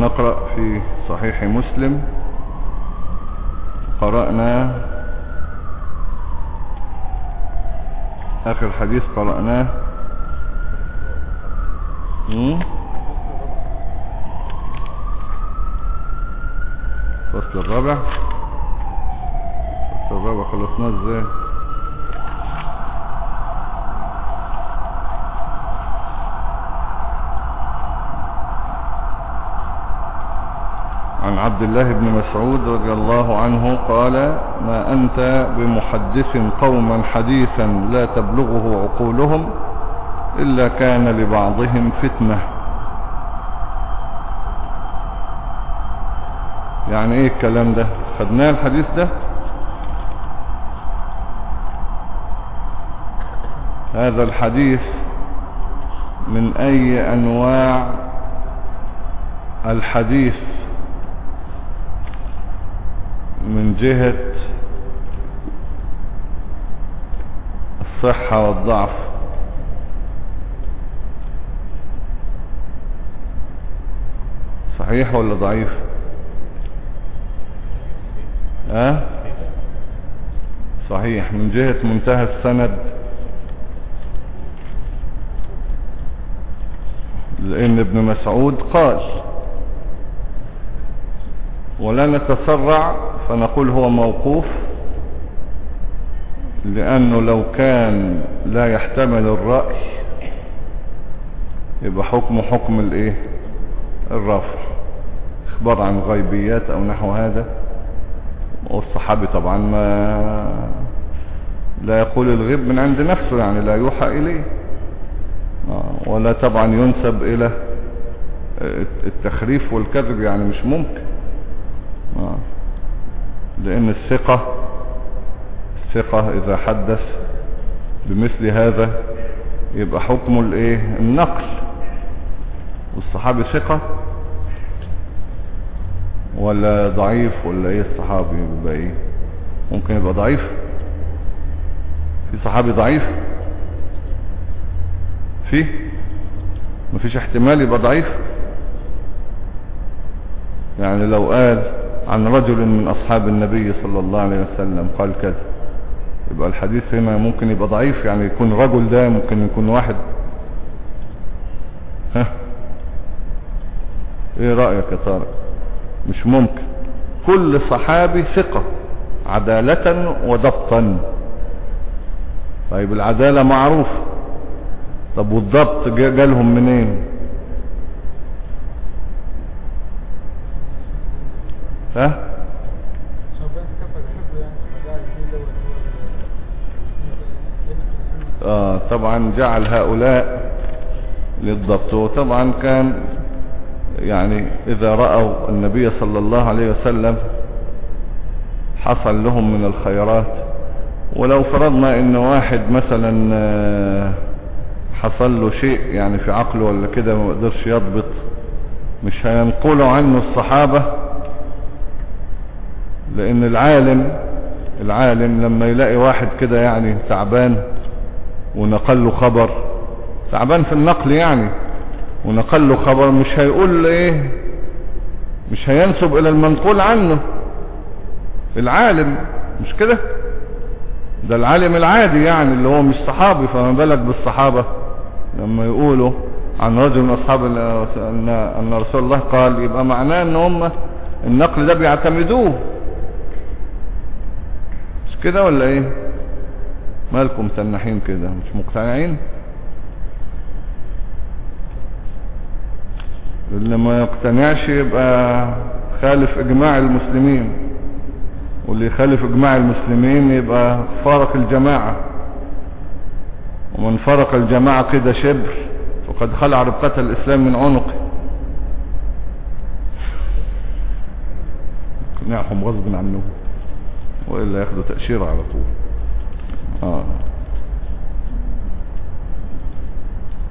نقرأ في صحيح مسلم. قرأنا آخر حديث قرأناه؟ فصل الرابع. فصل الرابع خلصناه إزاي عن عبد الله بن مسعود رضي الله عنه قال ما أنت بمحدث قوما حديثا لا تبلغه عقولهم إلا كان لبعضهم فتنة. يعني إيه الكلام ده؟ خدناه الحديث ده؟ هذا الحديث من أي أنواع الحديث من جهة الصحة والضعف. صحيح ولا ضعيف؟ ها؟ صحيح. من جهة منتهى السند. لأن ابن مسعود قال ولا نتسرع فنقول هو موقوف لأنه لو كان لا يحتمل الرأي يبقى حكم حكم الإيه؟ الرفع. إخبار عن غيبيات أو نحو هذا. والصحابي طبعا ما لا يقول الغيب من عند نفسه يعني لا يوحى إليه. ولا طبعا ينسب إلى التخريف والكذب يعني مش ممكن. لأن الثقة الثقة إذا حدث بمثل هذا يبقى حكمه الإيه؟ النقل. والصحابي ثقة ولا ضعيف ولا إيه الصحابي يبقى إيه ممكن يبقى ضعيف. في صحابي ضعيف. فيه مفيش احتمال يبقى ضعيف. يعني لو قال عن رجل من أصحاب النبي صلى الله عليه وسلم قال كذا. يبقى الحديث هنا ممكن يبقى ضعيف يعني يكون رجل ده ممكن يكون واحد. ها؟ إيه رأيك يا طارق مش ممكن. كل صحابي ثقة عدالة وضبطا. طيب العدالة معروفة. طب والضبط جالهم منين؟ ها؟ آه طبعا جعل هؤلاء للضبط وطبعا كان يعني إذا رأوا النبي صلى الله عليه وسلم حصل لهم من الخيرات ولو فرضنا إن واحد مثلا حصل له شيء يعني في عقله ولا كده ما قدرش يضبط مش هينقلوا عنه الصحابة لأن العالم العالم لما يلاقي واحد كده يعني تعبان ونقل له خبر تعبان في النقل يعني ونقل له خبر مش هيقول إيه مش هينسب إلى المنقول عنه. العالم مش كده؟ ده العالم العادي يعني اللي هو مش صحابي فما بالك بالصحابة؟ لما يقولوا عن رجل من أصحاب أن رسول الله قال يبقى معناه إن هم النقل ده بيعتمدوه. كده ولا إيه؟ مالكم تنحين كده؟ مش مقتنعين؟ اللي ما يقتنعش يبقى خالف إجماع المسلمين. واللي يخالف إجماع المسلمين يبقى فارق الجماعة. ومن فرق الجماعة كده شبر فقد خلع ربقة الإسلام من عنقه. اقنعهم غصب عنه وإلا ياخدوا تأشير على طول. آه.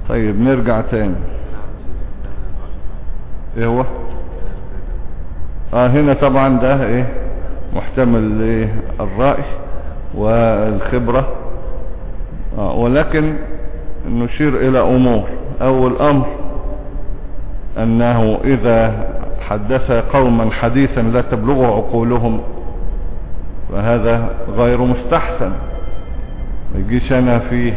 طيب نرجع تاني. إيه هو؟ آه هنا طبعا ده إيه؟ محتمل الرأي والخبرة. آه ولكن نشير إلى أمور. أول أمر أنه إذا حدث قوما حديثا لا تبلغ عقولهم فهذا غير مستحسن. ما يجيش أنا في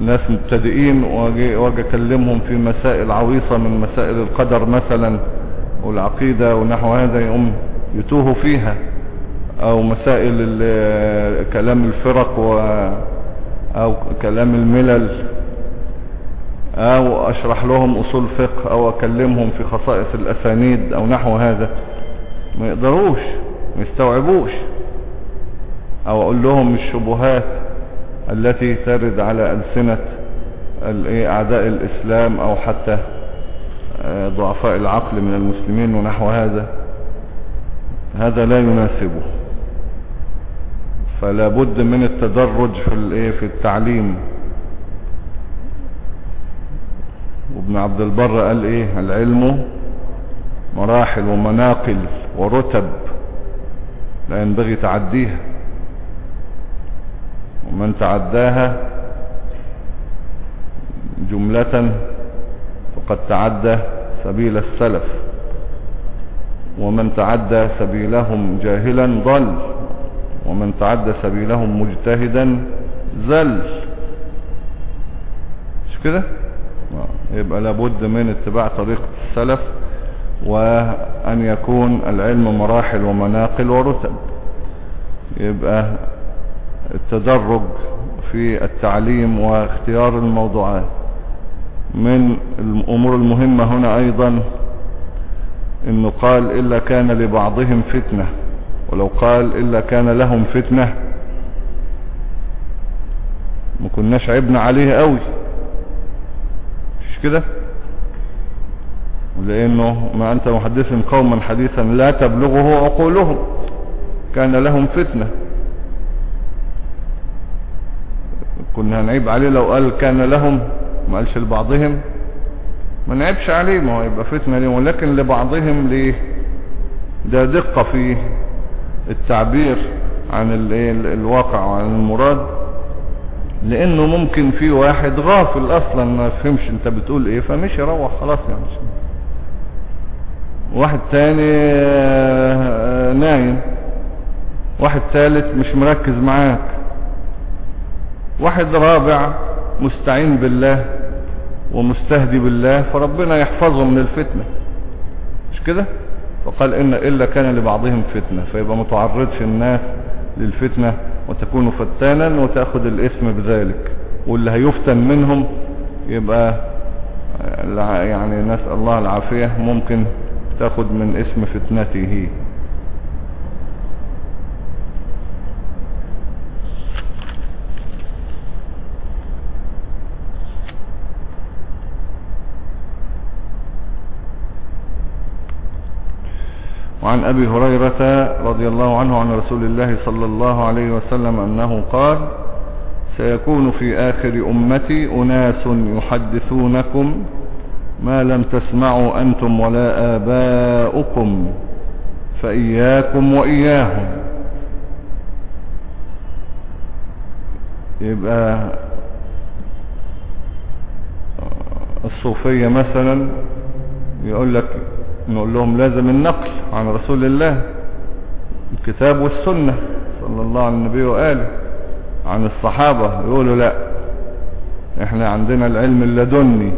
ناس مبتدئين واجي أكلمهم في مسائل عويصة من مسائل القدر مثلا والعقيدة ونحو هذا يقوم يتوهوا فيها. أو مسائل كلام الفرق و أو كلام الملل. أو أشرح لهم أصول فقه أو أكلمهم في خصائص الأسانيد أو نحو هذا. ما يقدروش ما يستوعبوش. أو أقول لهم الشبهات التي ترد على ألسنة أعداء الإسلام أو حتى آه، ضعفاء العقل من المسلمين ونحو هذا. هذا لا يناسبه. فلا بد من التدرج في في التعليم. وابن عبد البر قال إيه؟ العلم مراحل ومناقل ورتب لا ينبغي تعديها. ومن تعداها جملة فقد تعدى سبيل السلف ومن تعدى سبيلهم جاهلا ضل ومن تعدى سبيلهم مجتهدا زل. مش كده؟ يبقى لابد من اتباع طريقة السلف وأن يكون العلم مراحل ومناقل ورتب. يبقى التدرج في التعليم واختيار الموضوعات. من الأمور المهمة هنا أيضا إنه قال إلا كان لبعضهم فتنة ولو قال إلا كان لهم فتنة. ما كناش عبنا عليه قوي. مش كده؟ لأنه ما أنت محدث قوما حديثا لا تبلغه عقولهم. كان لهم فتنة. كنا هنعيب عليه لو قال كان لهم ما قالش لبعضهم. ما نعيبش عليه ما هو يبقى فتنة لهم ولكن لبعضهم ليه؟ ده دقة في التعبير عن الواقع وعن المراد. لأنه ممكن في واحد غافل أصلا ما فهمش أنت بتقول إيه فمش يروح خلاص يعني. واحد تاني آه، نايم. واحد ثالث مش مركز معاك. واحد رابع مستعين بالله ومستهدي بالله فربنا يحفظه من الفتنة. مش كده؟ وقال إن إلا كان لبعضهم فتنة فيبقى متعرضش الناس للفتنة وتكون فتانا وتأخذ الاسم بذلك. واللي هيفتن منهم يبقى يعني نسأل الله العافية ممكن تأخذ من اسم فتنته. وعن أبي هريرة رضي الله عنه عن رسول الله صلى الله عليه وسلم أنه قال سيكون في آخر أمتي أناس يحدثونكم ما لم تسمعوا أنتم ولا آباؤكم فإياكم وإياهم. يبقى الصوفية مثلا يقول لك نقول لهم لازم النقل عن رسول الله الكتاب والسنة صلى الله على النبي وآله عن الصحابة يقولوا لا إحنا عندنا العلم اللدني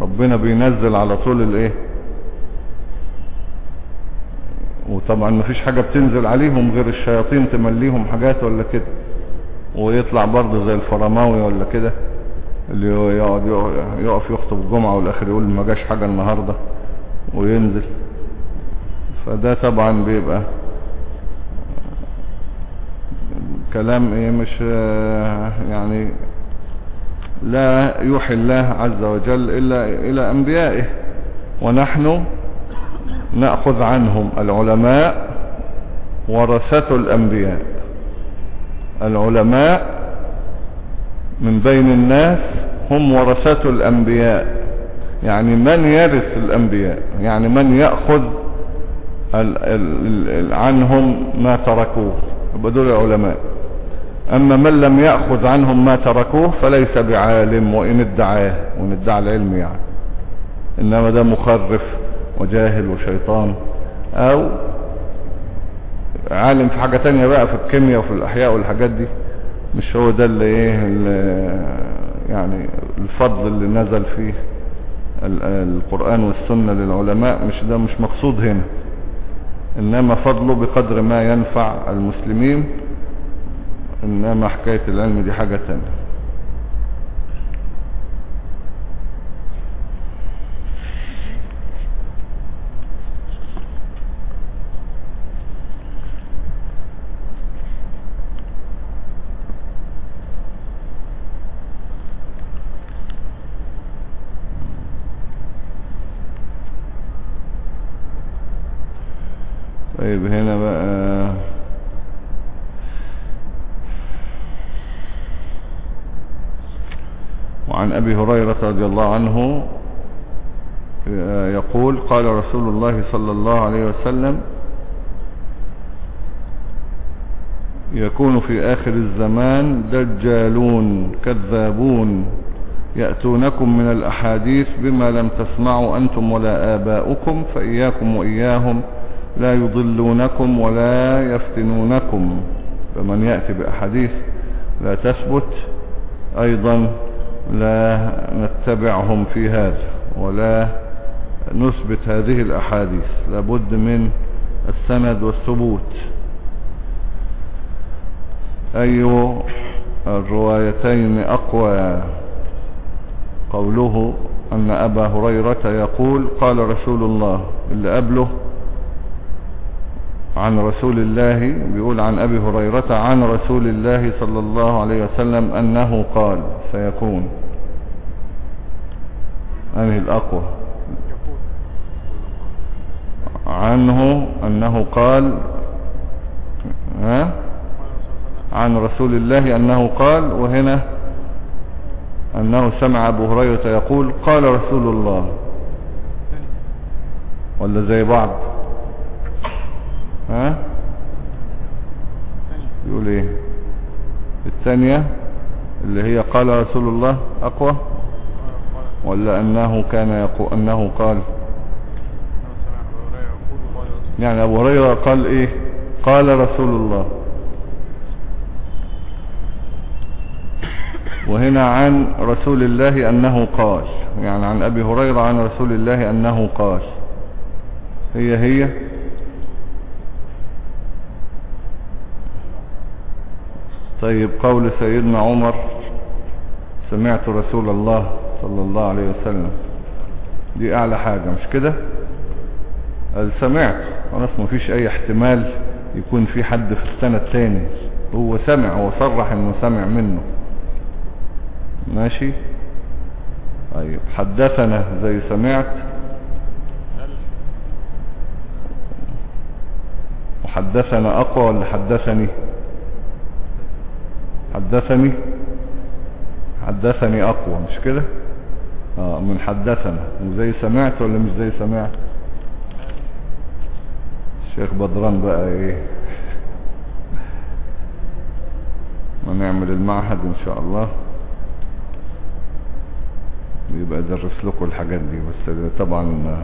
ربنا بينزل على طول الإيه؟ وطبعا مفيش حاجة بتنزل عليهم غير الشياطين تمليهم حاجات ولا كده ويطلع برضه زي الفرماوي ولا كده اللي يقعد يقف يخطب الجمعة والآخر يقول ما جاش حاجة النهاردة. وينزل. فده طبعا بيبقى كلام إيه مش يعني لا يوحي الله عز وجل إلا إلى أنبيائه ونحن نأخذ عنهم العلماء ورثة الأنبياء. العلماء من بين الناس هم ورثة الأنبياء. يعني من يرث الأنبياء؟ يعني من يأخذ عنهم ما تركوه؟ بدول العلماء. أما من لم يأخذ عنهم ما تركوه فليس بعالم وإن ادعاه وإن ادعى العلم يعني. إنما ده مخرف وجاهل وشيطان أو عالم في حاجة تانية بقى في الكيمياء وفي الأحياء والحاجات دي. مش هو ده اللي إيه اللي يعني الفضل اللي نزل فيه. القرآن والسنة للعلماء مش ده مش مقصود هنا. إنما فضله بقدر ما ينفع المسلمين إنما حكاية العلم دي حاجة تانية طيب هنا بقى. وعن أبي هريرة رضي الله عنه يقول قال رسول الله صلى الله عليه وسلم يكون في آخر الزمان دجالون كذابون يأتونكم من الأحاديث بما لم تسمعوا أنتم ولا آباؤكم فإياكم وإياهم لا يضلونكم ولا يفتنونكم. فمن يأتي بأحاديث لا تثبت أيضا لا نتبعهم في هذا ولا نثبت هذه الأحاديث. لابد من السند والثبوت. أي الروايتين أقوى؟ قوله أن أبا هريرة يقول قال رسول الله اللي قبله عن رسول الله بيقول عن أبي هريرة عن رسول الله صلى الله عليه وسلم أنه قال سيكون. أنه الأقوى. عنه أنه قال ها؟ عن رسول الله أنه قال وهنا أنه سمع أبو هريرة يقول قال رسول الله. ولا زي بعض. ها؟ يقول إيه؟ الثانية اللي هي قال رسول الله أقوى؟ ولا أنه كان يقول أنه قال؟ يعني أبو هريرة قال إيه؟ قال رسول الله. وهنا عن رسول الله أنه قال يعني عن أبي هريرة عن رسول الله أنه قال. هي هي؟ طيب قول سيدنا عمر سمعت رسول الله صلى الله عليه وسلم. دي أعلى حاجة مش كده؟ قال سمعت. خلاص مفيش أي احتمال يكون في حد في السنة الثاني هو سمع هو صرح إنه سمع منه. ماشي؟ طيب حدثنا زي سمعت. وحدثنا أقوى ولا حدثني؟ حدثني؟ حدثني أقوى مش كده؟ آه من حدثنا. وزي سمعت ولا مش زي سمعت؟ الشيخ بدران بقى إيه؟ ما نعمل المعهد إن شاء الله. يبقى أدرس لكم الحاجات دي بس طبعا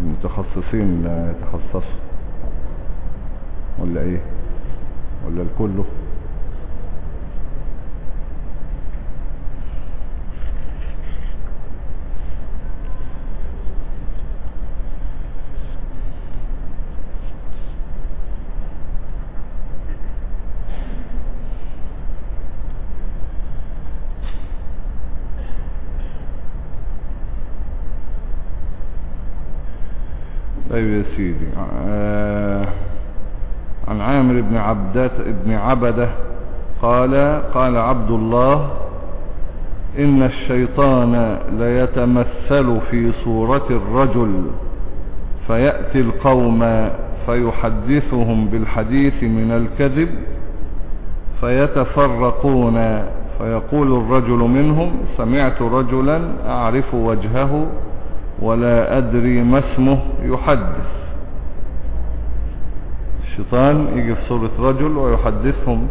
المتخصصين يتخصصوا. ولا إيه؟ ولا الكله طيب يا سيدي آه عامر بن عبدات بن عبدة قال قال عبد الله إن الشيطان ليتمثل في صورة الرجل فيأتي القوم فيحدثهم بالحديث من الكذب فيتفرقون فيقول الرجل منهم سمعت رجلا أعرف وجهه ولا أدري ما اسمه يحدث. الشيطان يجي في صورة رجل ويحدثهم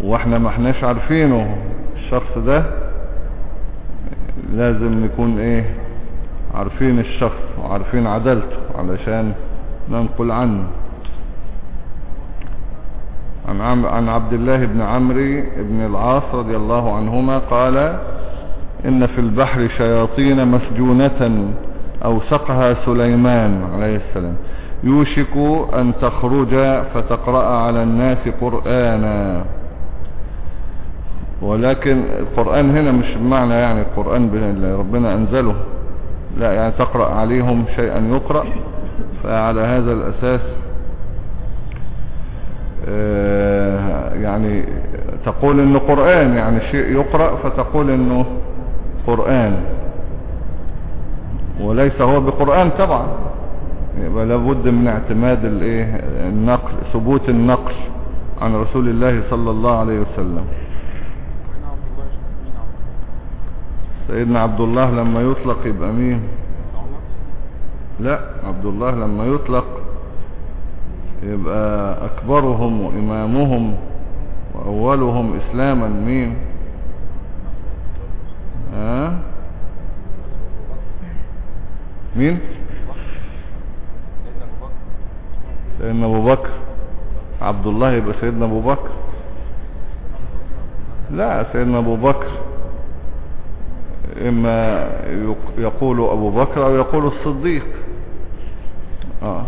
وإحنا ما احناش عارفينه. الشخص ده لازم نكون إيه عارفين الشخص وعارفين عدالته علشان ننقل عنه. عن, عبد الله بن عمرو بن العاص رضي الله عنهما قال إن في البحر شياطين مسجونة أوسقها سليمان عليه السلام. يوشك أن تخرج فتقرأ على الناس قرآنا. ولكن القرآن هنا مش بمعنى يعني القرآن اللي ربنا أنزله. لا يعني تقرأ عليهم شيئا يقرأ. فعلى هذا الأساس آه، يعني تقول إنه قرآن يعني شيء يقرأ فتقول إنه قرآن. وليس هو بقرآن طبعا. يبقى لابد من اعتماد الايه النقل ثبوت النقل عن رسول الله صلى الله عليه وسلم. سيدنا عبد الله لما يطلق يبقى مين؟ لا عبد الله لما يطلق يبقى أكبرهم وإمامهم وأولهم إسلاما مين؟ ها؟ مين؟ سيدنا أبو بكر عبد الله يبقى سيدنا أبو بكر. لا سيدنا أبو بكر. إما يقول أبو بكر أو يقول الصديق. آه.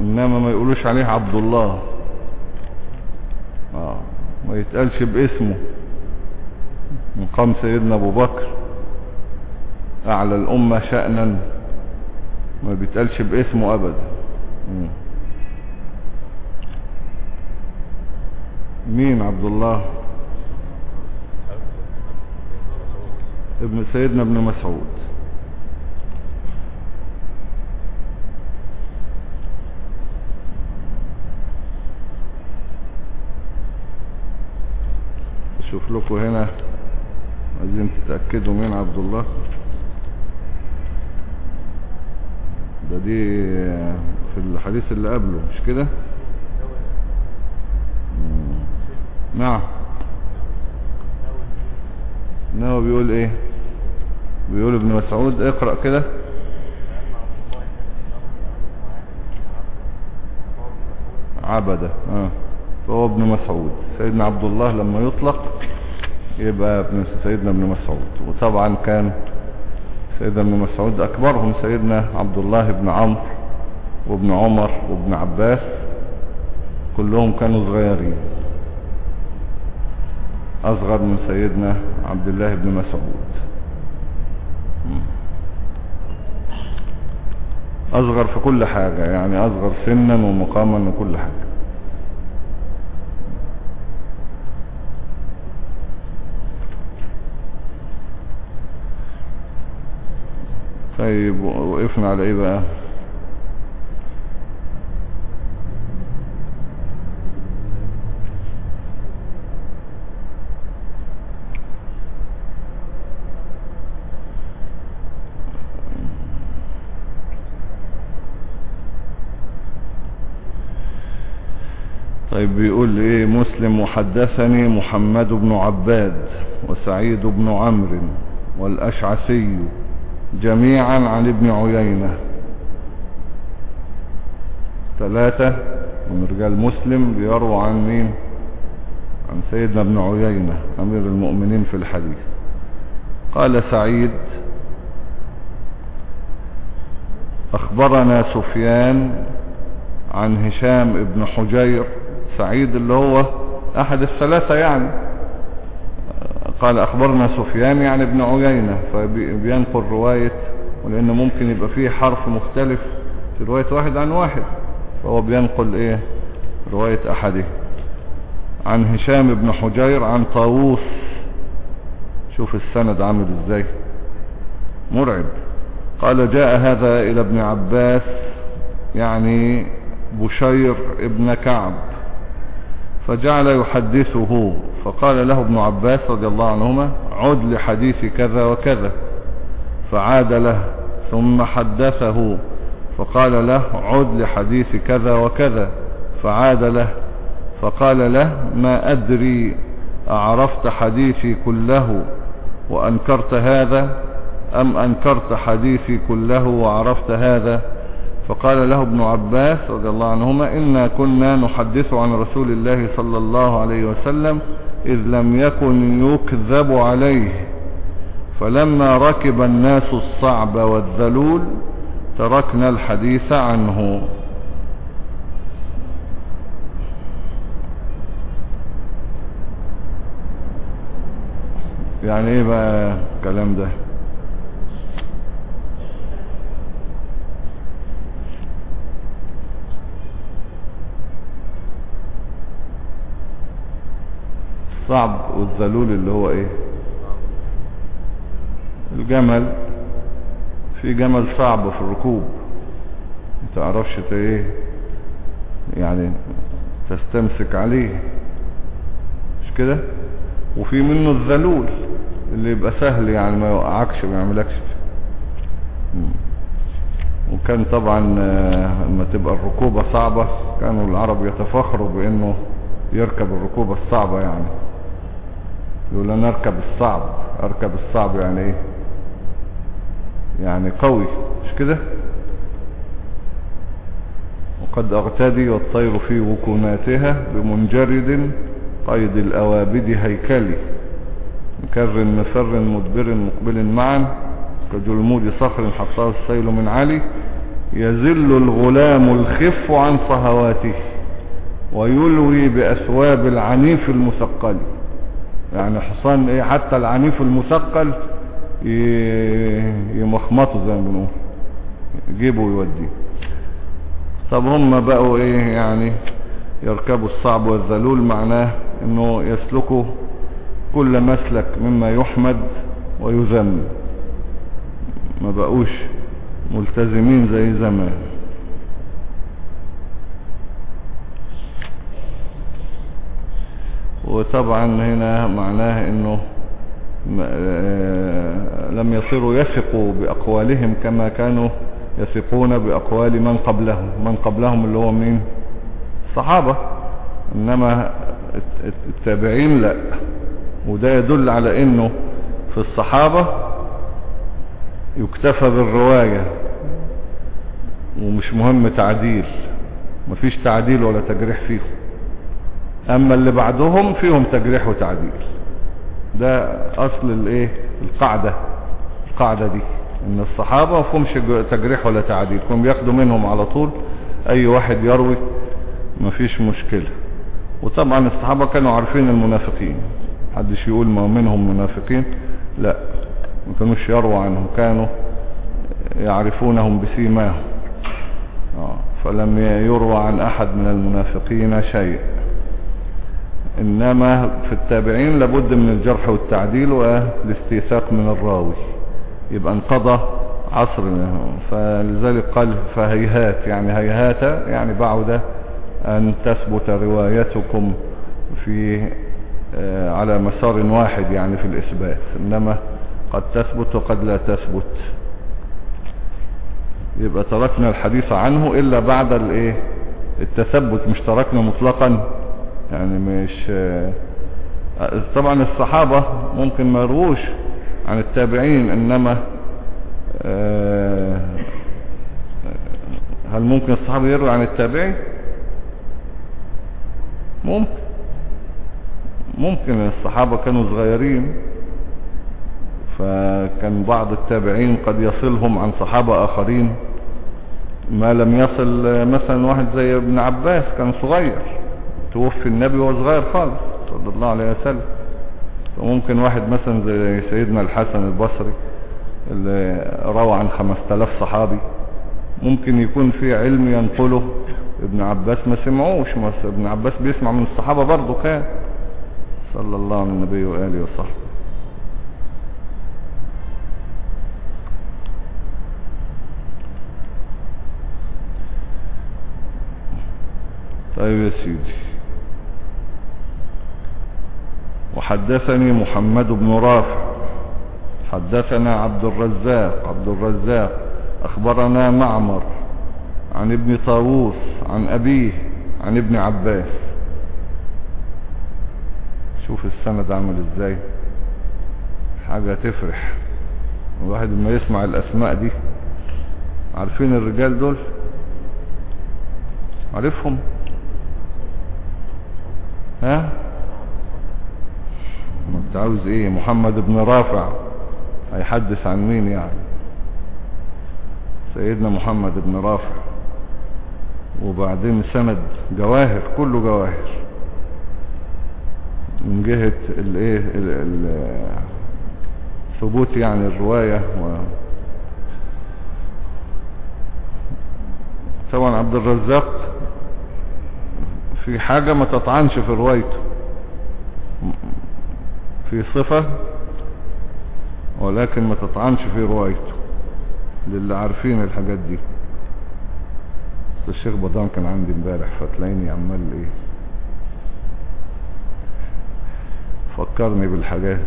إنما ما يقولوش عليه عبد الله. آه. ما يتقالش باسمه. مقام سيدنا أبو بكر. أعلى الأمة شأنا. ما بيتقالش باسمه ابدا. مين عبد الله ابن سيدنا ابن مسعود. شوف لكم هنا. عايزين تتأكدوا مين عبد الله ده دي في الحديث اللي قبله مش كده؟ نعم. انه بيقول إيه؟ بيقول ابن مسعود اقرأ كده. عبدة آه. فهو ابن مسعود. سيدنا عبد الله لما يطلق يبقى ابن سيدنا ابن مسعود. وطبعا كان سيدنا ابن مسعود أكبرهم سيدنا عبد الله بن عمرو. وابن عمر وابن عباس كلهم كانوا صغيرين. أصغر من سيدنا عبد الله بن مسعود. أصغر في كل حاجة يعني أصغر سنا ومقاما وكل حاجة. طيب وقفنا على إيه بقى طيب بيقول إيه مسلم وحدثني محمد بن عباد وسعيد بن عمرو والأشعثي جميعا عن ابن عيينة. ثلاثة من رجال مسلم بيروى عن مين عن سيدنا ابن عيينة أمير المؤمنين في الحديث. قال سعيد أخبرنا سفيان عن هشام ابن حجير سعيد اللي هو أحد الثلاثة يعني. قال أخبرنا سفيان يعني ابن عيينة فبينقل رواية ولان ممكن يبقى فيه حرف مختلف في رواية واحد عن واحد فهو بينقل إيه؟ رواية أحده. عن هشام ابن حجير عن طاووس. شوف السند عامل إزاي. مرعب. قال جاء هذا إلى ابن عباس يعني بشير ابن كعب. فجعل يحدثه. فقال له ابن عباس رضي الله عنهما عد لحديث كذا وكذا. فعاد له ثم حدثه. فقال له عد لحديث كذا وكذا. فعاد له. فقال له ما أدري أعرفت حديثي كله وأنكرت هذا أم أنكرت حديثي كله وعرفت هذا؟ فقال له ابن عباس رضي الله عنهما إنا كنا نحدث عن رسول الله صلى الله عليه وسلم إذ لم يكن يكذب عليه. فلما ركب الناس الصعب والذلول تركنا الحديث عنه. يعني إيه بقى الكلام ده؟ الصعب والذلول اللي هو إيه؟ الجمل. في جمل صعب في الركوب. ما تعرفش إيه؟ يعني تستمسك عليه. مش كده؟ وفي منه الذلول اللي يبقى سهل يعني ما يوقعكش ما يعملكش. وكان طبعا لما تبقى الركوبة صعبة كانوا العرب يتفخروا بإنه يركب الركوبة الصعبة يعني. يقول أنا أركب الصعب. أركب الصعب يعني إيه؟ يعني قوي. مش كده؟ وقد أغتدي والطير في وكناتها بمنجرد قيد الأوابد هيكلي. مكر مفر مدبر مقبل معا كجلمود صخر حطاه السيل من علي. يزل الغلام الخف عن صهواته ويلوي بأثواب العنيف المثقل. يعني حصان إيه حتى العنيف المثقل يمخمطه زي ما بنقول يجيبه ويوديه. طب هم بقوا إيه يعني يركبوا الصعب والذلول معناه إنه يسلكوا كل مسلك مما يحمد ويذم. ما بقوش ملتزمين زي زمان. وطبعا هنا معناه إنه لم يصيروا يثقوا بأقوالهم كما كانوا يثقون بأقوال من قبلهم من قبلهم اللي هو مين؟ الصحابة. إنما التابعين لا. وده يدل على إنه في الصحابة يكتفى بالرواية ومش مهم تعديل. مفيش تعديل ولا تجريح فيهم. أما اللي بعدهم فيهم تجريح وتعديل. ده أصل الإيه؟ القاعدة. القاعدة دي. إن الصحابة مفهمش تجريح ولا تعديل. كانوا بياخدوا منهم على طول. أي واحد يروي مفيش مشكلة. وطبعا الصحابة كانوا عارفين المنافقين. محدش يقول ما منهم منافقين. لا. ما كانوش يروى عنهم. كانوا يعرفونهم بسيماهم. فلم يروى عن أحد من المنافقين شيء إنما في التابعين لابد من الجرح والتعديل والاستيثاق من الراوي. يبقى انقضى عصر فلذلك قال فهيهات يعني هيهات يعني بعد أن تثبت روايتكم في على مسار واحد يعني في الإثبات. إنما قد تثبت وقد لا تثبت. يبقى تركنا الحديث عنه إلا بعد الإيه؟ التثبت. مش تركنا مطلقا. يعني مش طبعا الصحابة ممكن ما يروش عن التابعين إنما هل ممكن الصحابة يروي عن التابعين؟ ممكن. ممكن الصحابة كانوا صغيرين فكان بعض التابعين قد يصلهم عن صحابة آخرين. ما لم يصل مثلا واحد زي ابن عباس كان صغير. توفي النبي وهو صغير خالص صلى الله عليه وسلم. فممكن واحد مثلا زي سيدنا الحسن البصري اللي روى عن خمس تلاف صحابي. ممكن يكون في علم ينقله ابن عباس ما سمعوش ابن عباس بيسمع من الصحابة برضه كان. صلى الله على النبي وآله وصحبه. طيب يا سيدي. وحدثني محمد بن رافع حدثنا عبد الرزاق عبد الرزاق أخبرنا معمر عن ابن طاووس عن أبيه عن ابن عباس. شوف السند عامل إزاي. حاجة تفرح. الواحد لما يسمع الأسماء دي عارفين الرجال دول؟ عارفهم؟ ها؟ ما أنت عاوز إيه؟ محمد بن رافع. هيحدث عن مين يعني؟ سيدنا محمد بن رافع. وبعدين سند جواهر كله جواهر. من جهة الايه ثبوت يعني الرواية و طبعا عبد الرزاق في حاجة ما تطعنش في روايته. في صفة ولكن ما تطعنش في روايته للي عارفين الحاجات دي. الشيخ بدان كان عندي امبارح فتلاقيني عمال إيه؟ فكرني بالحاجات.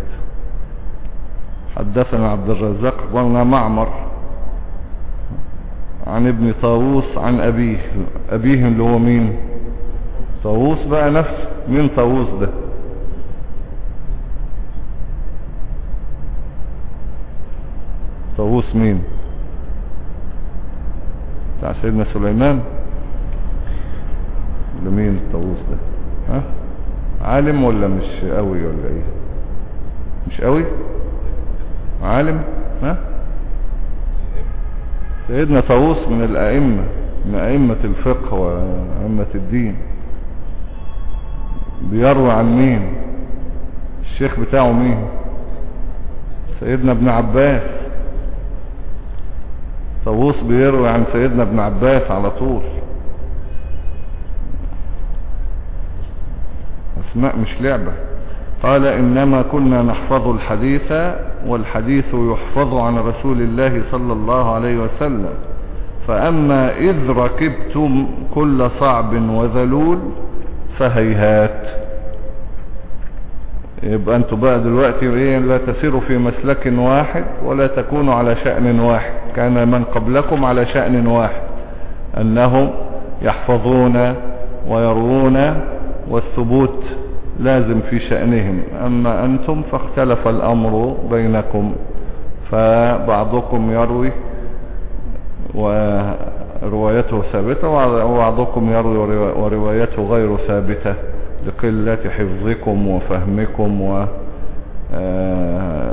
حدثنا عبد الرزاق قلنا معمر عن ابن طاووس عن أبيه أبيه اللي هو مين؟ طاووس بقى نفسه مين طاووس ده؟ طاووس مين بتاع سيدنا سليمان. ده مين طاووس ده؟ ها؟ عالم ولا مش قوي ولا إيه؟ مش قوي؟ عالم؟ ها؟ سيدنا طاووس من الأئمة من أئمة الفقه وأئمة الدين. بيروي عن مين؟ الشيخ بتاعه مين؟ سيدنا ابن عباس. طاووس بيروي عن سيدنا ابن عباس على طول. أسماء مش لعبة. قال إنما كنا نحفظ الحديث والحديث يحفظ عن رسول الله صلى الله عليه وسلم. فأما إذ ركبتم كل صعب وذلول فهيهات. يبقى أنتوا بقى دلوقتي إيه؟ لا تسيروا في مسلك واحد ولا تكونوا على شأن واحد. كان من قبلكم على شأن واحد أنهم يحفظون ويروون والثبوت لازم في شأنهم. أما أنتم فاختلف الأمر بينكم فبعضكم يروي وروايته ثابتة وبعضكم يروي وروايته غير ثابتة لقلة حفظكم وفهمكم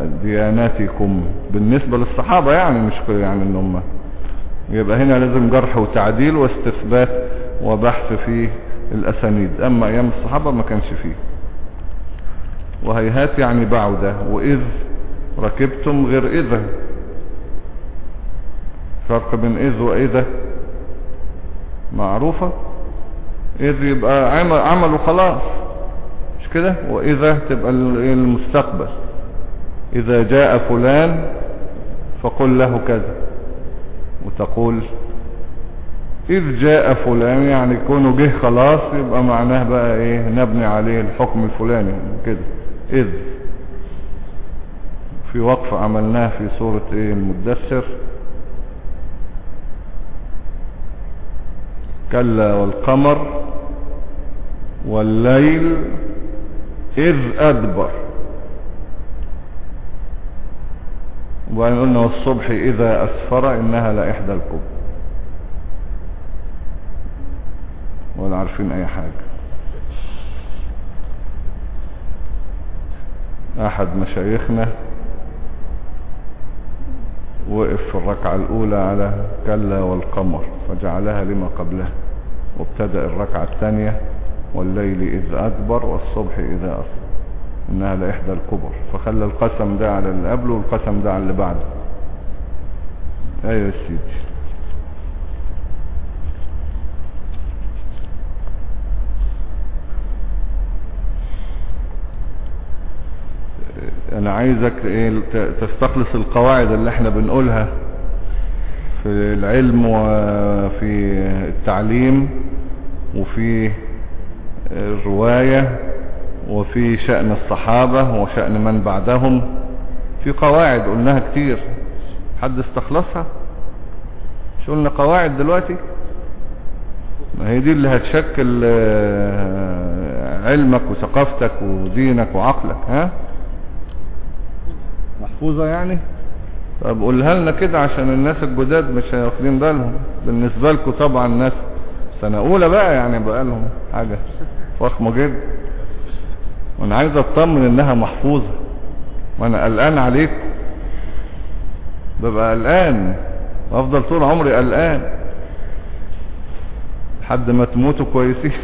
ودياناتكم بالنسبة للصحابة يعني مش يعني انهم يبقى هنا لازم جرح وتعديل واستثبات وبحث في الأسانيد. أما أيام الصحابة ما كانش فيه. وهيهات يعني بعودة وإذ ركبتم غير إذا. فرق بين إذ وإذا معروفة. إذ يبقى عمل عمله خلاص. مش كده؟ وإذا تبقى المستقبل. إذا جاء فلان فقل له كذا. وتقول إذ جاء فلان يعني كونه جه خلاص يبقى معناه بقى إيه؟ نبني عليه الحكم الفلاني كده. إذ في وقف عملناه في سورة إيه؟ المدثر. كلا والقمر والليل إذ أدبر. وبعدين قلنا والصبح إذا أسفر إنها لإحدى الكبر ولا عارفين أي حاجة. أحد مشايخنا وقف في الركعة الأولى على كلا والقمر فجعلها لما قبلها. وابتدأ الركعة الثانية والليل إذ أدبر والصبح إذا أصبر إنها لإحدى الكبر فخلى القسم ده على اللي قبله والقسم ده على اللي بعده. أيوة يا سيدي. أنا عايزك إيه تستخلص القواعد اللي إحنا بنقولها في العلم وفي التعليم وفي الرواية وفي شأن الصحابة وشأن من بعدهم. في قواعد قلناها كتير. حد استخلصها؟ شو قلنا قواعد دلوقتي؟ ما هي دي اللي هتشكل علمك وثقافتك ودينك وعقلك ها؟ محفوظة يعني؟ طب قولها لنا كده عشان الناس الجداد مش واخدين بالهم. بالنسبة لكم طبعا الناس سنة أولى بقى يعني بقى لهم حاجة. فخمة جدا. وأنا عايز أطمن إنها محفوظة. وأنا قلقان عليكم. ببقى قلقان. وأفضل طول عمري قلقان. لحد ما تموتوا كويسين.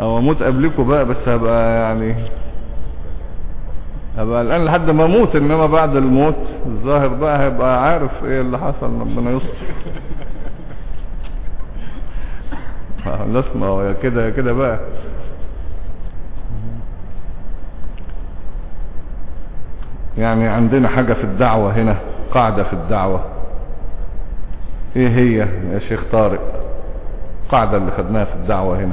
أو أموت قبلكم بقى بس هبقى يعني هبقى الان لحد ما أموت. إنما بعد الموت الظاهر بقى هيبقى عارف إيه اللي حصل ربنا يستر. اسمع يا كده يا كده بقى. يعني عندنا حاجة في الدعوة هنا قاعدة في الدعوة. إيه هي يا شيخ طارق؟ قاعدة اللي خدناها في الدعوة هنا.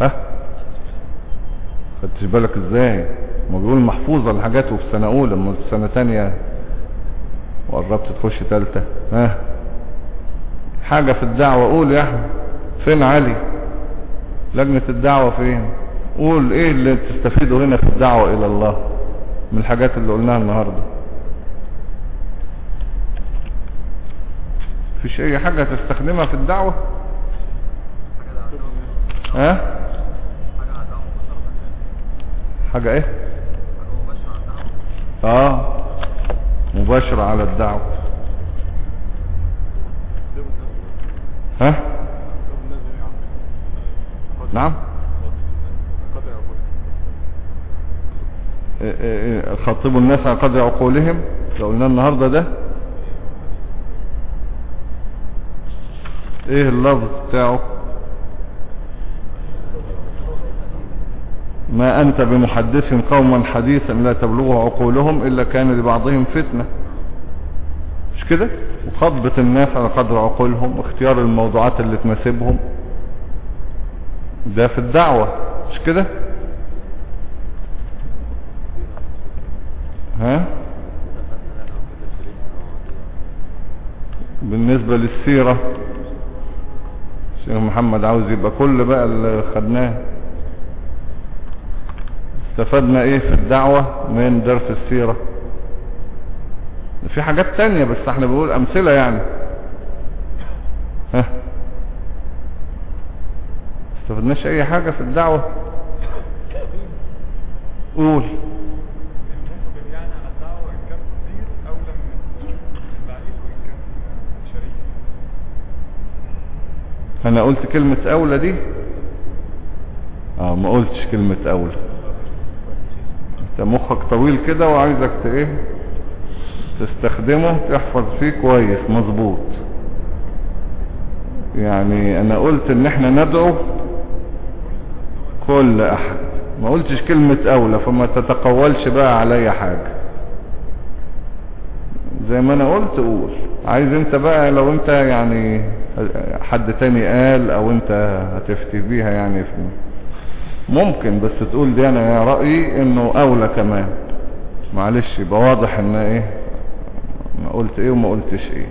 ها؟ خدتش بالك إزاي؟ ما بيقول محفوظة الحاجات وفي سنة أولى ما في سنة تانية؟ وقربت تخش تالتة. ها؟ حاجة في الدعوة. قول يا أحمد فين علي؟ لجنة الدعوة فين؟ قول إيه اللي تستفيده هنا في الدعوة إلى الله؟ من الحاجات اللي قلناها النهاردة. فيش أي حاجة تستخدمها في الدعوة؟ ها؟ حاجة إيه؟ آه مباشرة على الدعوة. ها؟ نعم؟ إيه إيه إيه خاطبوا الناس على قدر عقولهم؟ لو قلنا النهاردة ده؟ إيه اللفظ بتاعه؟ ما أنت بمحدث قوما حديثا لا تبلغه عقولهم إلا كان لبعضهم فتنة. مش كده؟ وخطبة الناس على قدر عقولهم واختيار الموضوعات اللي تناسبهم. ده في الدعوة مش كده؟ ها؟ بالنسبة للسيرة الشيخ محمد عاوز يبقى كل بقى اللي خدناه. استفدنا إيه في الدعوة من درس السيرة؟ في حاجات تانية بس إحنا بنقول أمثلة يعني. ها؟ استفدناش أي حاجة في الدعوة؟ قول. أنا قلت كلمة أولى دي؟ آه ما قلتش كلمة أولى. أنت مخك طويل كده وعايزك إيه؟ تستخدمه تحفظ فيه كويس مظبوط. يعني أنا قلت إن إحنا ندعو كل أحد. ما قلتش كلمة أولى فما تتقولش بقى عليا حاجة. زي ما أنا قلت قول. عايز أنت بقى لو أنت يعني حد تاني قال أو أنت هتفتي بيها يعني في ممكن بس تقول دي أنا رأيي إنه أولى كمان. معلش يبقى واضح إن إيه؟ ما قلت إيه وما قلتش إيه.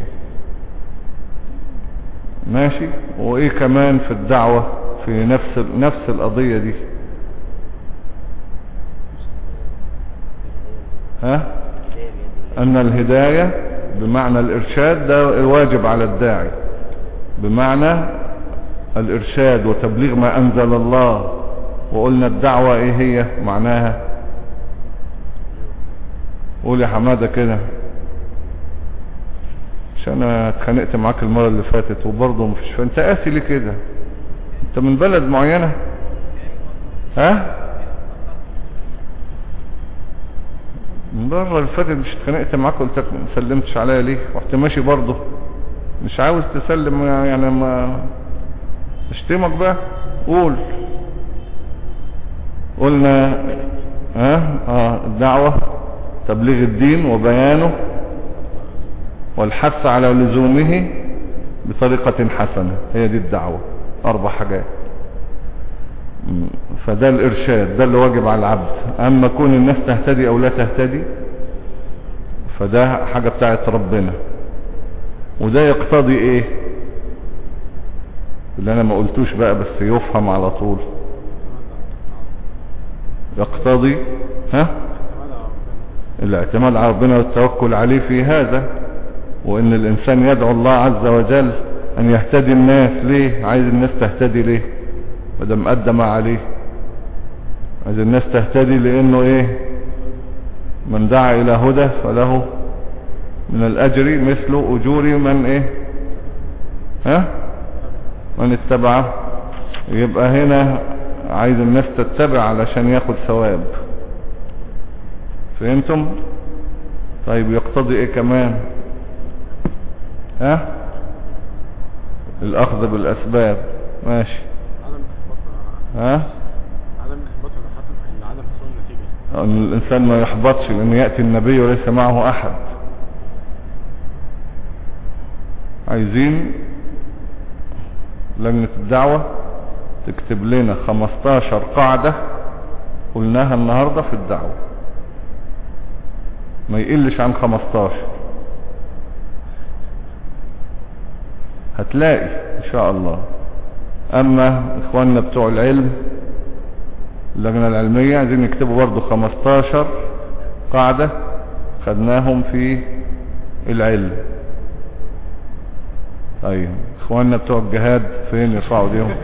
ماشي؟ وإيه كمان في الدعوة في نفس نفس القضية دي؟ ها؟ أن الهداية بمعنى الإرشاد ده الواجب على الداعي. بمعنى الإرشاد وتبليغ ما أنزل الله. وقلنا الدعوة إيه هي؟ معناها قول يا حمادة كده. عشان أنا اتخانقت معاك المرة اللي فاتت وبرضه مفيش فانت قاسي ليه كده؟ انت من بلد معينة؟ ها؟ المرة اللي فاتت مش اتخانقت معاك قلت لك ما سلمتش عليا ليه؟ رحت ماشي برضه. مش عاوز تسلم يعني ما اشتمك بقى؟ قول. قلنا ها؟ آه الدعوة تبليغ الدين وبيانه. والحث على لزومه بطريقة حسنة. هي دي الدعوة. أربع حاجات. فده الإرشاد. ده اللي واجب على العبد. أما كون الناس تهتدي أو لا تهتدي فده حاجة بتاعت ربنا. وده يقتضي إيه؟ اللي أنا ما قلتوش بقى بس يفهم على طول. يقتضي ها؟ الاعتماد على ربنا. والتوكل عليه في هذا. وإن الإنسان يدعو الله عز وجل أن يهتدي الناس ليه عايز الناس تهتدي ليه؟ ادى ما عليه. عايز الناس تهتدي لأنه إيه؟ من دعا إلى هدى فله من الأجر مثل أجور من إيه؟ ها؟ من اتبعه. يبقى هنا عايز الناس تتبع علشان ياخد ثواب. فهمتم؟ طيب يقتضي إيه كمان؟ ها؟ الأخذ بالأسباب. ماشي. عدم ها؟ عدم إحباط عدم الإنسان ما يحبطش لأن يأتي النبي وليس معه أحد. عايزين لجنة الدعوة تكتب لنا 15 قاعدة قلناها النهاردة في الدعوة. ما يقلش عن 15 هتلاقي إن شاء الله. أما إخواننا بتوع العلم اللجنة العلمية عايزين يكتبوا برضو 15 قاعدة خدناهم في العلم. طيب إخواننا بتوع الجهاد فين يرفعوا إيديهم؟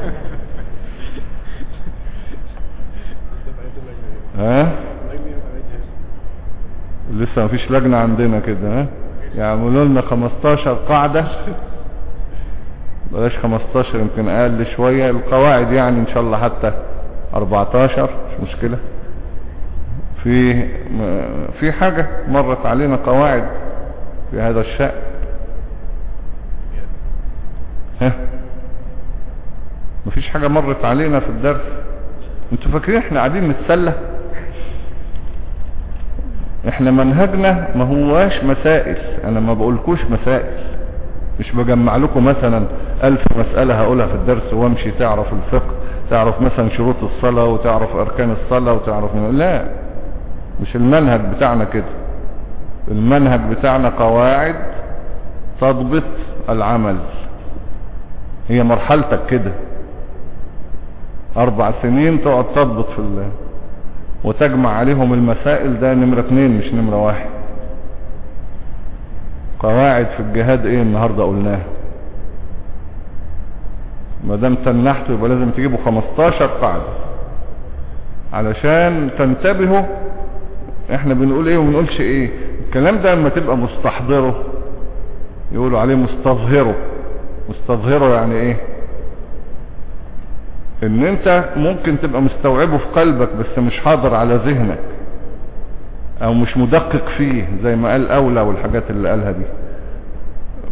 ها؟ لسه مفيش لجنة عندنا كده ها؟ يعملوا لنا 15 قاعدة. بلاش 15 يمكن أقل شوية. القواعد يعني إن شاء الله حتى 14 مش مشكلة. في في حاجة مرت علينا قواعد في هذا الشأن. ها؟ مفيش حاجة مرت علينا في الدرس. أنتوا فاكرين إحنا قاعدين نتسلى إحنا منهجنا ما هواش مسائل. أنا ما بقولكوش مسائل. مش بجمع لكم مثلا ألف مسألة هقولها في الدرس وامشي. تعرف الفقه تعرف مثلا شروط الصلاة وتعرف أركان الصلاة وتعرف لا مش المنهج بتاعنا كده. المنهج بتاعنا قواعد تضبط العمل. هي مرحلتك كده. أربع سنين تقعد تضبط في الله وتجمع عليهم المسائل ده نمرة اتنين مش نمرة واحد. قواعد في الجهاد إيه النهاردة قلناها؟ ما دام تنحتوا يبقى لازم تجيبوا 15 قاعدة. علشان تنتبهوا إحنا بنقول إيه ومنقولش إيه. الكلام ده لما تبقى مستحضره يقولوا عليه مستظهره. مستظهره يعني إيه؟ ان انت ممكن تبقى مستوعبه في قلبك بس مش حاضر على ذهنك أو مش مدقق فيه زي ما قال أولى والحاجات اللي قالها دي.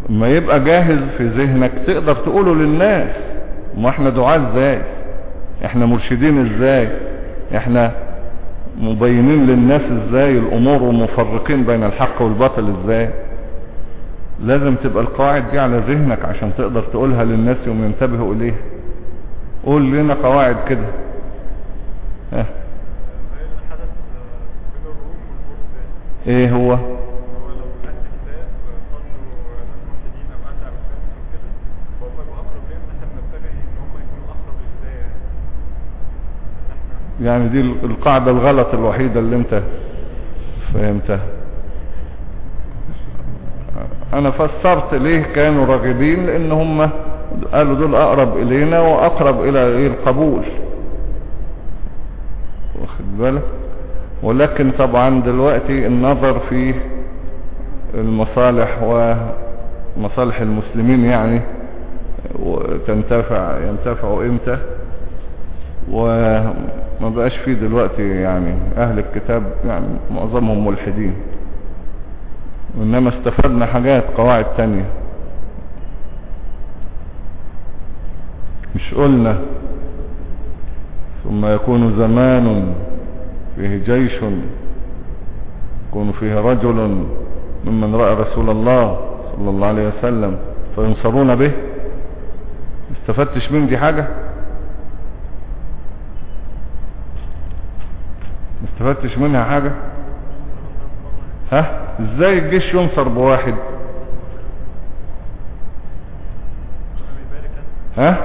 ما يبقى جاهز في ذهنك تقدر تقوله للناس. ما إحنا دعاء إزاي؟ إحنا مرشدين إزاي؟ إحنا مبينين للناس إزاي الأمور ومفرقين بين الحق والباطل إزاي؟ لازم تبقى القواعد دي على ذهنك عشان تقدر تقولها للناس يوم ينتبهوا إليها. قول لنا قواعد كده. ها؟ الروم والفرس إيه هو هو لو أهل كتاب صدوا ناس محسنين أو أهل أعمال وكده فهم يبقوا أقرب ليه إن إحنا بنبتغي إن هم يكونوا أقرب للهداية إن إحنا يعني دي القاعدة الغلط الوحيدة اللي انت فهمتها. أنا فسرت ليه كانوا راغبين لأن هم قالوا دول أقرب إلينا وأقرب إلى القبول. واخد بالك؟ ولكن طبعا دلوقتي النظر في المصالح ومصالح المسلمين يعني وتنتفع ينتفعوا إمتى؟ وما بقاش فيه دلوقتي يعني أهل الكتاب يعني معظمهم ملحدين وانما استفدنا حاجات قواعد تانية. مش قلنا ثم يكون زمان فيه جيش يكون فيه رجل ممن رأى رسول الله صلى الله عليه وسلم فينصرون به. استفدتش من دي حاجة؟ استفدتش منها حاجة؟ ها؟ إزاي الجيش ينصر بواحد؟ ها؟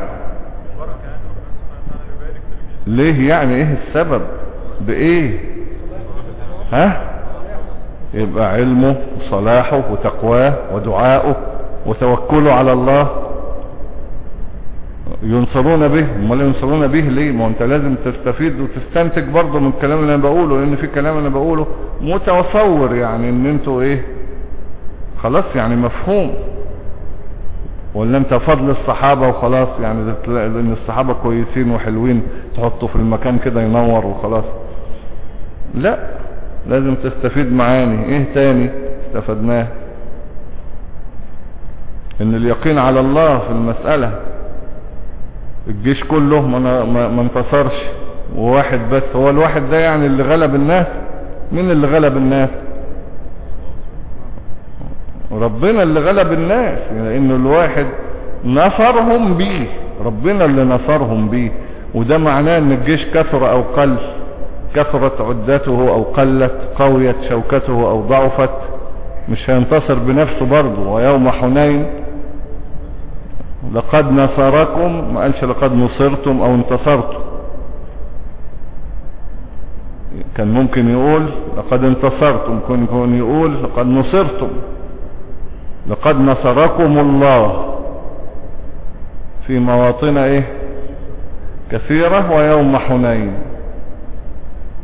ليه يعني؟ إيه السبب؟ بإيه؟ ها؟ يبقى علمه وصلاحه وتقواه ودعاؤه وتوكله على الله ينصرون به امال ينصرون به ليه؟ ما انت لازم تستفيد وتستنتج برضه من الكلام اللي أنا بقوله لأن في كلام أنا بقوله متصور يعني إن أنتوا إيه؟ خلاص يعني مفهوم. ولا انت فضل الصحابة وخلاص يعني إن الصحابة كويسين وحلوين تحطه في المكان كده ينور وخلاص. لا لازم تستفيد معاني. إيه تاني استفدناه؟ إن اليقين على الله في المسألة. الجيش كله ما, انتصرش. وواحد بس. هو الواحد ده يعني اللي غلب الناس. مين اللي غلب الناس؟ ربنا اللي غلب الناس. لأنه الواحد نصرهم بيه. ربنا اللي نصرهم بيه. وده معناه إن الجيش كثر أو قل. كثرت عدته أو قلت. قويت شوكته أو ضعفت. مش هينتصر بنفسه برضه. ويوم حنين لقد نصركم ما قالش لقد نصرتم أو انتصرتم. كان ممكن يقول لقد انتصرتم كان يقول لقد نصرتم. لقد نصركم الله. في مواطن إيه؟ كثيرة ويوم حنين.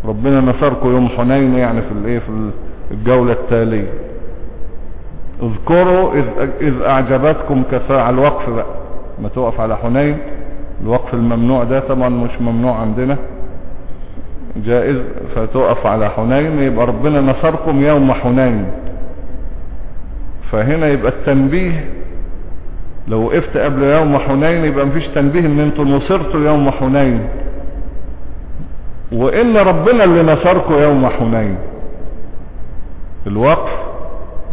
ربنا نصركم يوم حنين يعني في الايه في الجولة التالية. اذكروا اذ, إذ أعجبتكم كثاء على الوقف بقى. ما تقف على حنين. الوقف الممنوع ده طبعا مش ممنوع عندنا. جائز. فتقف على حنين. يبقى ربنا نصركم يوم حنين. فهنا يبقى التنبيه. لو وقفت قبل يوم حنين يبقى مفيش تنبيه إن أنتوا نصرتوا يوم حنين. وإن ربنا اللي نصركم يوم حنين. الوقف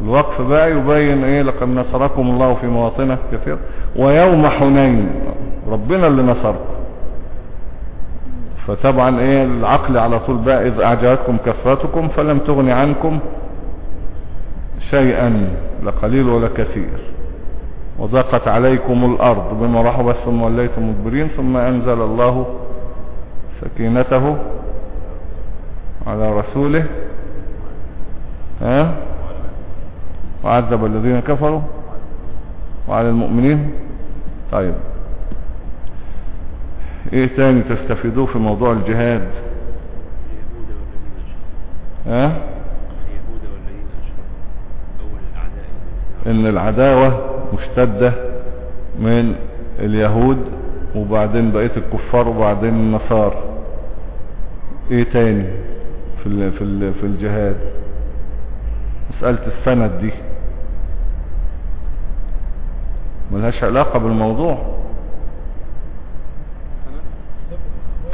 الوقف بقى يبين إيه؟ لقد نصركم الله في مواطنة كثير ويوم حنين. ربنا اللي نصركم. فطبعا إيه؟ العقل على طول بقى إذ أعجبتكم كثرتكم فلم تغن عنكم شيئا لا قليل ولا كثير. وضاقت عليكم الأرض بما رحبت ثم وليتم مدبرين ثم أنزل الله سكينته على رسوله. ها؟ وعذب الذين كفروا وعلى المؤمنين. طيب. إيه تاني تستفيدوه في موضوع الجهاد؟ ها؟ الأعداء إن العداوة مشتدة من اليهود وبعدين بقية الكفار وبعدين النصارى. إيه تاني في في في الجهاد؟ مسألة السند دي. ملهاش علاقة بالموضوع.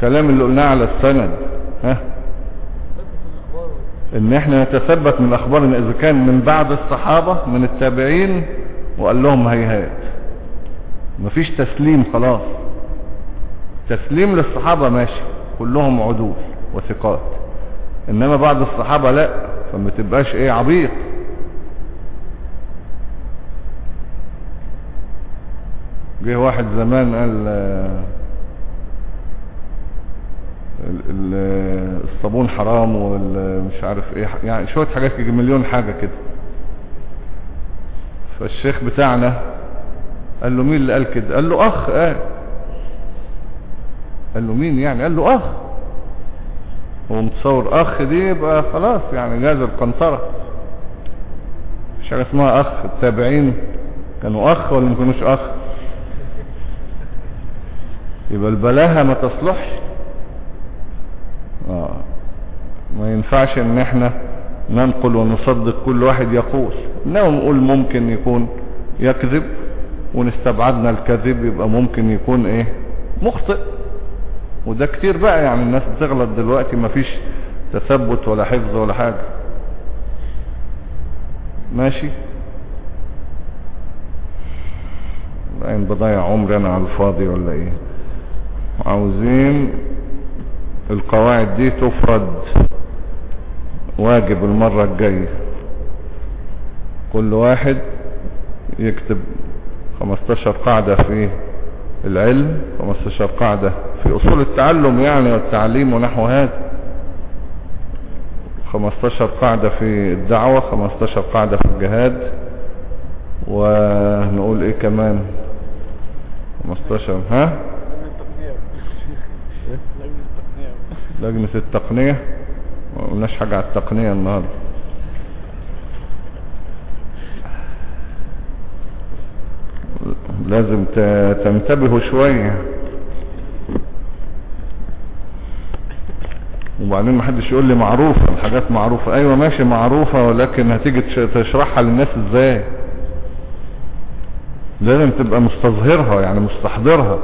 كلام اللي قلناه على السند ها؟ إن إحنا نتثبت من أخبار إن إذا كان من بعد الصحابة من التابعين وقال لهم هيهات. مفيش تسليم خلاص. تسليم للصحابة ماشي كلهم عدول وثقات. إنما بعد الصحابة لا فما تبقاش إيه عبيط. جه واحد زمان قال ال- ال- الصابون حرام والمش عارف إيه يعني شوية حاجات يجي مليون حاجة كده. فالشيخ بتاعنا قال له مين اللي قال كده؟ قال له أخ قال. قال له مين يعني؟ قال له أخ. هو متصور أخ دي يبقى خلاص يعني جاز القنطرة. مش حاجة اسمها أخ التابعين كانوا أخ ولا ما كانوش أخ؟ يبقى البلاهة ما تصلحش. آه. ما ينفعش إن إحنا ننقل ونصدق كل واحد يقول. انه نقول ممكن يكون يكذب ونستبعدنا الكذب يبقى ممكن يكون إيه؟ مخطئ. وده كتير بقى يعني الناس بتغلط دلوقتي ما فيش تثبت ولا حفظ ولا حاجة. ماشي؟ بعدين بضيع عمري أنا على الفاضي ولا إيه؟ عاوزين القواعد دي تفرد واجب المرة الجاية. كل واحد يكتب 15 قاعدة في العلم 15 قاعدة في أصول التعلم يعني والتعليم ونحو هذا. 15 قاعدة في الدعوة 15 قاعدة في الجهاد ونقول إيه كمان؟ 15 ها لجنة التقنية لجنة التقنية لجنة التقنية ما قلناش حاجة على التقنية النهاردة. لازم تنتبهوا شوية. وبعدين ما حدش يقول لي معروفة الحاجات معروفة. أيوه ماشي معروفة ولكن هتيجي تش- تشرحها للناس إزاي؟ لازم تبقى مستظهرها يعني مستحضرها.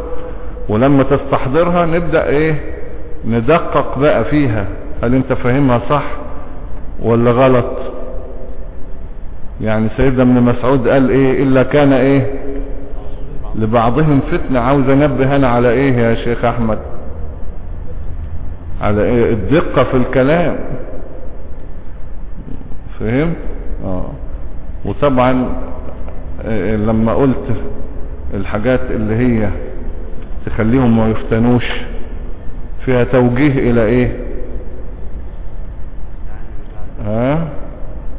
ولما تستحضرها نبدأ إيه؟ ندقق بقى فيها. هل انت فاهمها صح ولا غلط؟ يعني سيدنا ابن مسعود قال إيه؟ إلا كان إيه؟ لبعضهم فتنة. عاوز أنبه أنا على إيه يا شيخ أحمد؟ على إيه؟ الدقة في الكلام. فهمت؟ آه. وطبعا آه، لما قلت الحاجات اللي هي تخليهم ما يفتنوش فيها توجيه إلى إيه؟ ها؟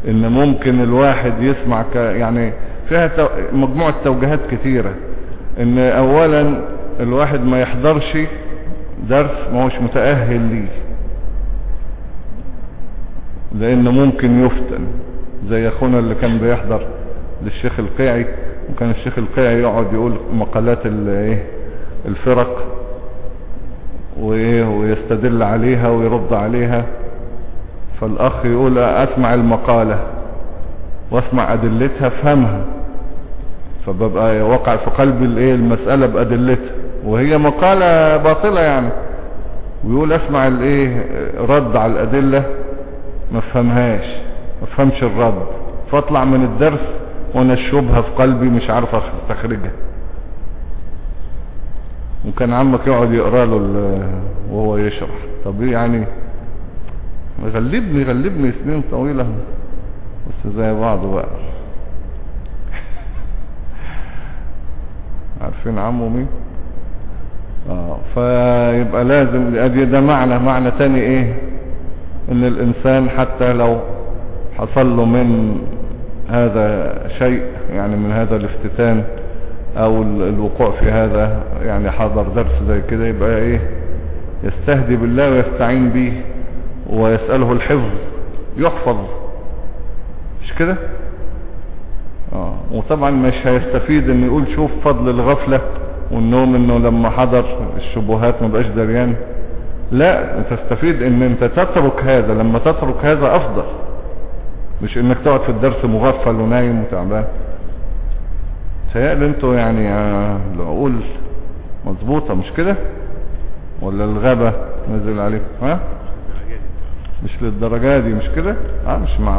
إن ممكن الواحد يسمع ك... يعني فيها تو... مجموعة توجيهات كتيرة. إن اولا الواحد ما يحضرش درس ما هوش متأهل ليه. لأن ممكن يفتن. زي أخونا اللي كان بيحضر للشيخ القيعي وكان الشيخ القيعي يقعد يقول مقالات ال- إيه؟ الفرق. ويستدل عليها ويرد عليها. فالأخ يقول أسمع المقالة واسمع أدلتها افهمها. فببقى وقع في قلبي الإيه المسألة بأدلتها. وهي مقالة باطلة يعني. ويقول أسمع الإيه رد على الأدلة. ما افهمهاش ما افهمش الرد. فاطلع من الدرس وأنا الشبهة في قلبي مش عارف استخرجها وكان عمك يقعد يقرأ له وهو يشرح. طب إيه يعني؟ غلبني غلبني سنين طويلة. بس زي بعض بقى. عارفين عمو مين؟ آه فيبقى لازم ده معنى معنى تاني إيه؟ إن الإنسان حتى لو حصل له من هذا شيء يعني من هذا الافتتان أو ال- الوقوع في هذا يعني حضر درس زي كده يبقى إيه يستهدي بالله ويستعين به ويسأله الحفظ يحفظ. مش كده؟ آه. وطبعا مش هيستفيد إن يقول شوف فضل الغفلة والنوم إنه لما حضر الشبهات ما بقاش دريان. لا تستفيد إن أنت تترك هذا لما تترك هذا أفضل. مش إنك تقعد في الدرس مغفل ونايم وتعبان. سيقل أنتوا يعني آه، العقول مظبوطة مش كده؟ ولا الغابة نزل عليكم؟ ها؟ مش للدرجة دي مش كده؟ آه مش مع